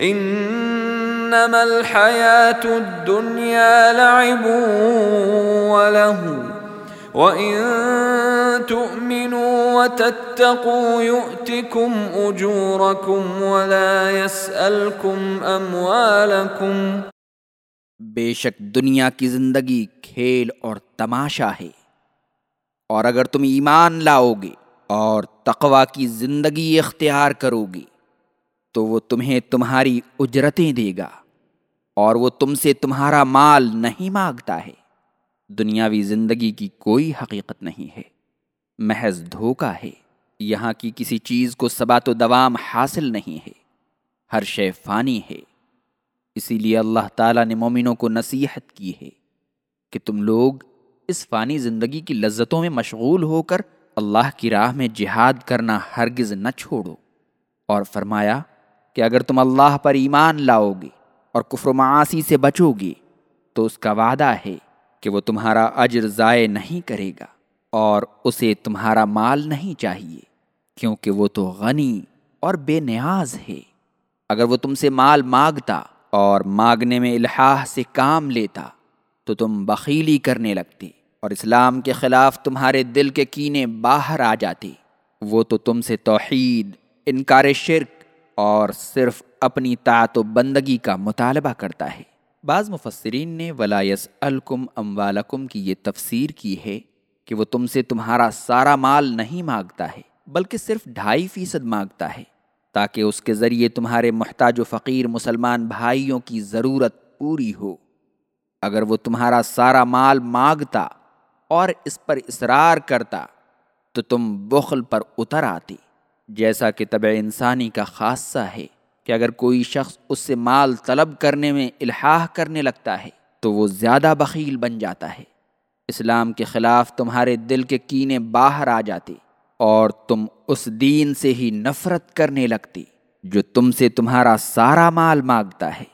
انما الحیات الدنیا لعب ولہو وَإِن تُؤْمِنُوا وَتَتَّقُوا يُؤْتِكُمْ أُجُورَكُمْ وَلَا يَسْأَلْكُمْ أَمْوَالَكُمْ. بے شک دنیا کی زندگی کھیل اور تماشا ہے۔ اور اگر تم ایمان لاؤ گے اور تقوا کی زندگی اختیار کرو گے تو وہ تمہیں تمہاری اجرتیں دے گا اور وہ تم سے تمہارا مال نہیں مانگتا ہے۔ دنیاوی زندگی کی کوئی حقیقت نہیں ہے۔ محض دھوکہ ہے۔ یہاں کی کسی چیز کو سبات و دوام حاصل نہیں ہے۔ ہر شے فانی ہے۔ اسی لیے اللہ تعالیٰ نے مومنوں کو نصیحت کی ہے کہ تم لوگ اس فانی زندگی کی لذتوں میں مشغول ہو کر اللہ کی راہ میں جہاد کرنا ہرگز نہ چھوڑو۔ اور فرمایا کہ اگر تم اللہ پر ایمان لاؤ گے اور کفر و سے بچو گے، تو اس کا وعدہ ہے کہ وہ تمہارا اجر ضائع نہیں کرے گا اور اسے تمہارا مال نہیں چاہیے، کیونکہ وہ تو غنی اور بے نیاز ہے۔ اگر وہ تم سے مال مانگتا اور مانگنے میں الحاح سے کام لیتا، تو تم بخیلی کرنے لگتے اور اسلام کے خلاف تمہارے دل کے کینے باہر آ جاتے۔ وہ تو تم سے توحید، انکار شرک اور صرف اپنی طاعت و بندگی کا مطالبہ کرتا ہے۔ بعض مفسرین نے ولایس الکم اموالکم کی یہ تفسیر کی ہے کہ وہ تم سے تمہارا سارا مال نہیں مانگتا ہے، بلکہ صرف ڈھائی فیصد مانگتا ہے، تاکہ اس کے ذریعے تمہارے محتاج و فقیر مسلمان بھائیوں کی ضرورت پوری ہو۔ اگر وہ تمہارا سارا مال مانگتا اور اس پر اصرار کرتا تو تم بخل پر اتر آتی جیسا کہ طبع انسانی کا خاصہ ہے کہ اگر کوئی شخص اس سے مال طلب کرنے میں الحاح کرنے لگتا ہے، تو وہ زیادہ بخیل بن جاتا ہے۔ اسلام کے خلاف تمہارے دل کے کینے باہر آ جاتے اور تم اس دین سے ہی نفرت کرنے لگتے جو تم سے تمہارا سارا مال مانگتا ہے۔